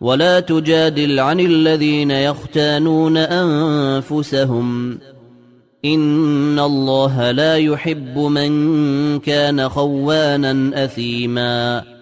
ولا تجادل عن الذين يختانون أنفسهم. إن الله لا يحب من كان خوانا أثيما.